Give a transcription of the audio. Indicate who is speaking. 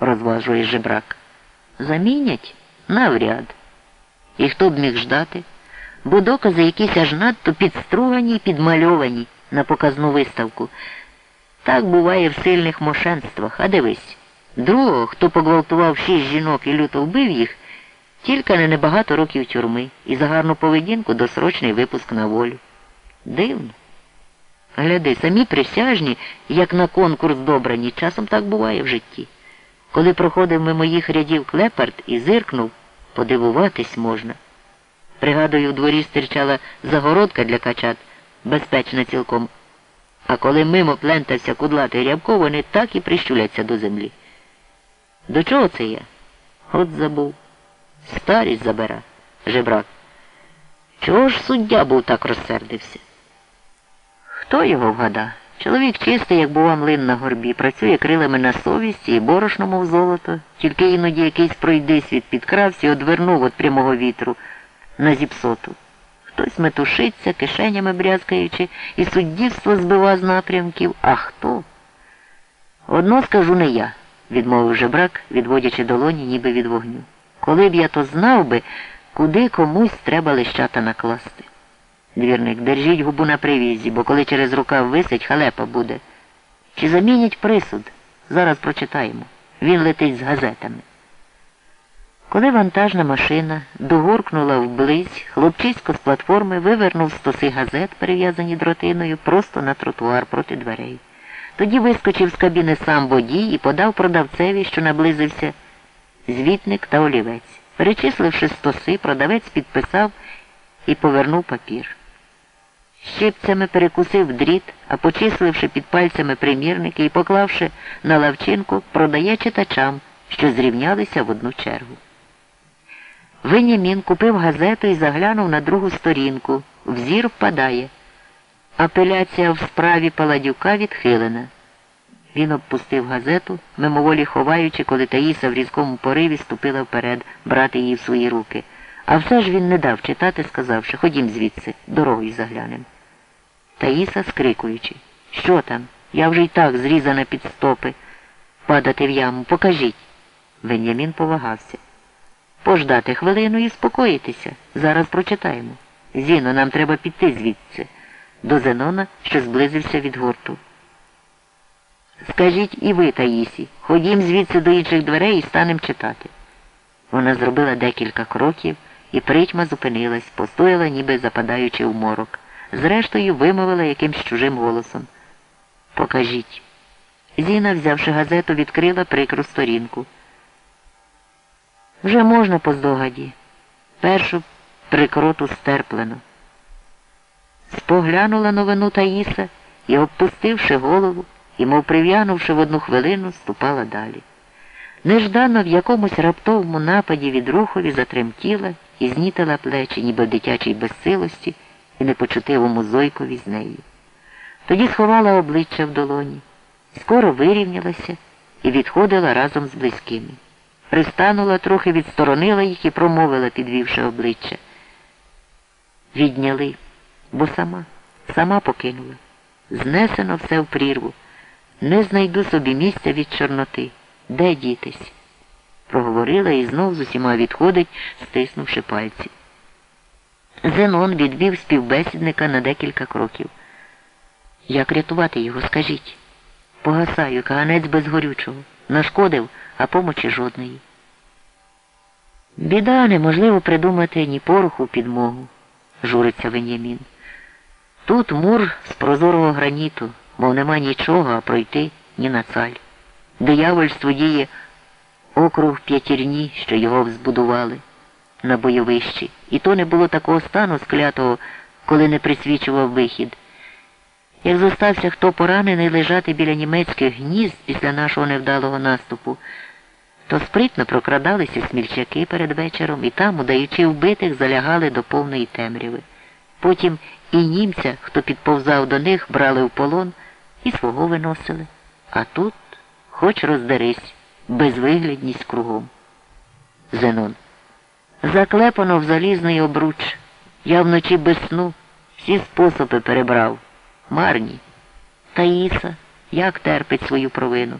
Speaker 1: розважує жебрак. Замінять? Навряд. І хто б міг ждати? Бо докази якісь аж надто підстругані і підмальовані на показну виставку. Так буває в сильних мошенствах. А дивись, другого, хто погвалтував шість жінок і люто вбив їх, тільки не небагато років тюрми і за гарну поведінку досрочний випуск на волю. Дивно. Гляди, самі присяжні, як на конкурс добрані, часом так буває в житті. Коли проходив мимо їх рядів клепард і зиркнув, подивуватись можна. Пригадую, у дворі стирчала загородка для качат, безпечна цілком. А коли мимо плентався кудлатий рябко, вони так і прищуляться до землі. До чого це я? От забув. Старість забера, жебрак. Чого ж суддя був так розсердився? Хто його вгада? Чоловік чистий, як бува млин на горбі, працює крилами на совісті і борошно, мов золото, тільки іноді якийсь пройдисвіт підкрався і одвернув від прямого вітру на зіпсоту. Хтось метушиться, кишенями брязкаючи, і суддівство збива з напрямків. А хто? Одно скажу не я, відмовив жебрак, відводячи долоні, ніби від вогню. Коли б я то знав би, куди комусь треба лищата накласти. Двірник, держіть губу на привізі, бо коли через рукав висить, халепа буде. Чи замінять присуд? Зараз прочитаємо. Він летить з газетами. Коли вантажна машина догоркнула вблизь, хлопчисько з платформи вивернув стоси газет, перев'язані дротиною, просто на тротуар проти дверей. Тоді вискочив з кабіни сам водій і подав продавцеві, що наблизився, звітник та олівець. Перечисливши стоси, продавець підписав і повернув папір. Щипцями перекусив дріт, а почисливши під пальцями примірники і поклавши на лавчинку, продає читачам, що зрівнялися в одну чергу. Винямін купив газету і заглянув на другу сторінку. Взір впадає. Апеляція в справі Паладюка відхилена. Він обпустив газету, мимоволі ховаючи, коли Таїса в різкому пориві ступила вперед брати її в свої руки. А все ж він не дав читати, сказавши, ходім звідси, дорогою заглянем. Таїса, скрикуючи, що там? Я вже й так зрізана під стопи. Падати в яму, покажіть. Венямін повагався. Пождати хвилину і спокоїтися. Зараз прочитаємо. Зіно, нам треба піти звідси. До Зенона, що зблизився від гурту. Скажіть і ви, Таїсі, ходім звідси до інших дверей і станем читати. Вона зробила декілька кроків і притьма зупинилась, постояла, ніби западаючи в морок. Зрештою, вимовила якимсь чужим голосом. Покажіть. Зіна, взявши газету, відкрила прикру сторінку. Вже можна по здогаді. Першу прикроту стерплено. Споглянула новину Таїса і, опустивши голову, і, мов прив'янувши в одну хвилину, ступала далі. Неждано в якомусь раптовому нападі від рухові затремтіла і знітила плечі, ніби в дитячій безсилості і непочутивому зойкові з нею. Тоді сховала обличчя в долоні, скоро вирівнялася і відходила разом з близькими. Пристанула, трохи відсторонила їх і промовила, підвівши обличчя. Відняли, бо сама, сама покинула. Знесено все в прірву. Не знайду собі місця від Чорноти. Де дітись? Проговорила і знов з усіма відходить, стиснувши пальці. Зенон відвів співбесідника на декілька кроків. Як рятувати його, скажіть? Погасаю, каганець без горючого. Нашкодив, а помочі жодної. Біда неможливо придумати ні пороху підмогу, журиться Венямін. Тут мур з прозорого граніту, мов нема нічого, а пройти ні на цаль. Диявольство діє округ п'ятірні, що його взбудували на бойовищі. І то не було такого стану склятого, коли не присвічував вихід. Як зостався хто поранений лежати біля німецьких гнізд після нашого невдалого наступу, то спритно прокрадалися смільчаки перед вечором і там, удаючи вбитих, залягали до повної темряви. Потім і німця, хто підповзав до них, брали в полон і свого виносили. А тут хоч роздерись, безвиглядність кругом. Зенон. Заклепано в залізний обруч. Я вночі без сну всі способи перебрав. Марні. Таїса, як терпить свою провину.